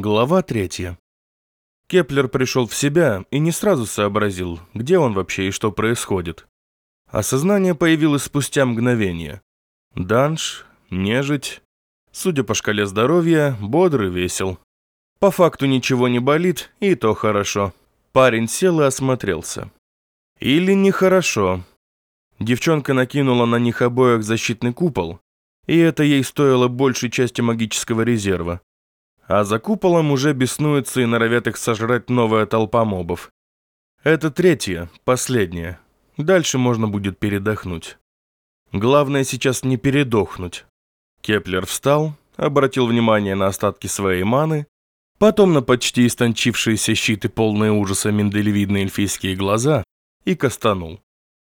Глава третья. Кеплер пришел в себя и не сразу сообразил, где он вообще и что происходит. Осознание появилось спустя мгновение. Данж, нежить, судя по шкале здоровья, бодрый весел. По факту ничего не болит, и то хорошо. Парень сел и осмотрелся. Или нехорошо. Девчонка накинула на них обоих защитный купол, и это ей стоило большей части магического резерва а за куполом уже беснуется и норовят их сожрать новая толпа мобов. Это третье, последнее. Дальше можно будет передохнуть. Главное сейчас не передохнуть. Кеплер встал, обратил внимание на остатки своей маны, потом на почти истончившиеся щиты, полные ужаса миндалевидные эльфийские глаза, и кастанул.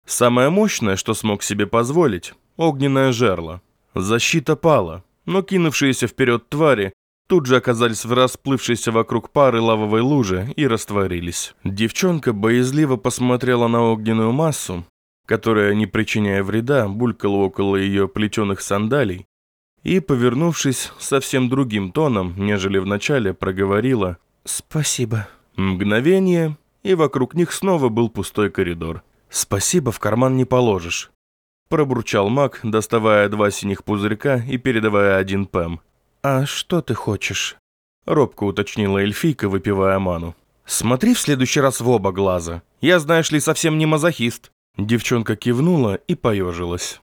Самое мощное, что смог себе позволить – огненное жерло. Защита пала, но кинувшиеся вперед твари тут же оказались в расплывшейся вокруг пары лавовой луже и растворились. Девчонка боязливо посмотрела на огненную массу, которая, не причиняя вреда, булькала около ее плетеных сандалий, и, повернувшись совсем другим тоном, нежели вначале, проговорила «Спасибо». Мгновение, и вокруг них снова был пустой коридор. «Спасибо в карман не положишь», – пробурчал маг, доставая два синих пузырька и передавая один пэм. «А что ты хочешь?» — робко уточнила эльфийка, выпивая ману. «Смотри в следующий раз в оба глаза. Я, знаешь ли, совсем не мазохист». Девчонка кивнула и поежилась.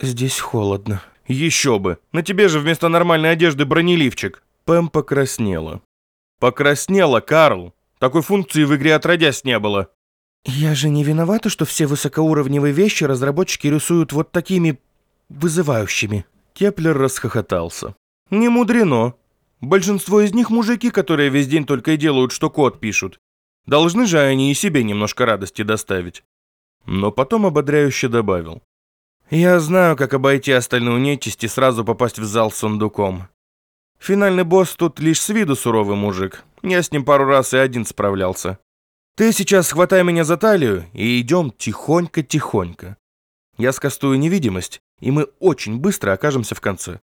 «Здесь холодно». «Еще бы! На тебе же вместо нормальной одежды бронеливчик!» Пэм покраснела. «Покраснела, Карл! Такой функции в игре отродясь не было!» «Я же не виновата, что все высокоуровневые вещи разработчики рисуют вот такими... вызывающими». Кеплер расхохотался. Не мудрено. Большинство из них мужики, которые весь день только и делают, что код пишут. Должны же они и себе немножко радости доставить. Но потом ободряюще добавил. Я знаю, как обойти остальную нечисть и сразу попасть в зал с сундуком. Финальный босс тут лишь с виду суровый мужик. Я с ним пару раз и один справлялся. Ты сейчас хватай меня за талию и идем тихонько-тихонько. Я скастую невидимость, и мы очень быстро окажемся в конце.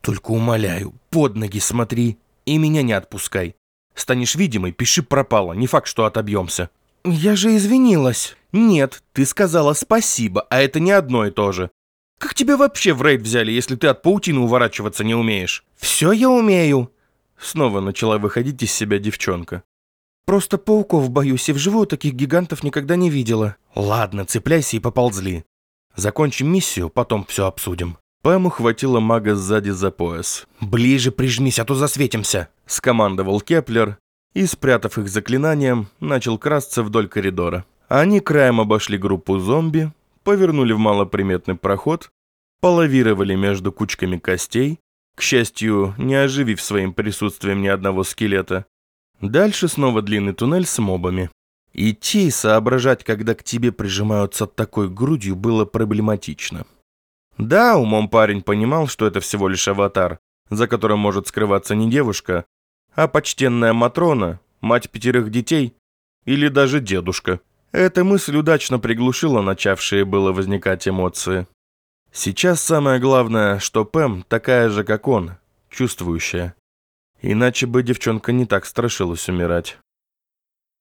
Только умоляю, под ноги смотри и меня не отпускай. Станешь видимой, пиши пропало, не факт, что отобьемся. Я же извинилась. Нет, ты сказала спасибо, а это не одно и то же. Как тебя вообще в рейд взяли, если ты от паутины уворачиваться не умеешь? Все я умею. Снова начала выходить из себя девчонка. Просто пауков боюсь и вживую таких гигантов никогда не видела. Ладно, цепляйся и поползли. Закончим миссию, потом все обсудим. Пэм ухватила мага сзади за пояс. «Ближе прижмись, а то засветимся!» – скомандовал Кеплер и, спрятав их заклинанием, начал красться вдоль коридора. Они краем обошли группу зомби, повернули в малоприметный проход, полавировали между кучками костей, к счастью, не оживив своим присутствием ни одного скелета. Дальше снова длинный туннель с мобами. Идти и соображать, когда к тебе прижимаются такой грудью, было проблематично. Да, умом парень понимал, что это всего лишь аватар, за которым может скрываться не девушка, а почтенная Матрона, мать пятерых детей или даже дедушка. Эта мысль удачно приглушила начавшие было возникать эмоции. Сейчас самое главное, что Пэм такая же, как он, чувствующая. Иначе бы девчонка не так страшилась умирать.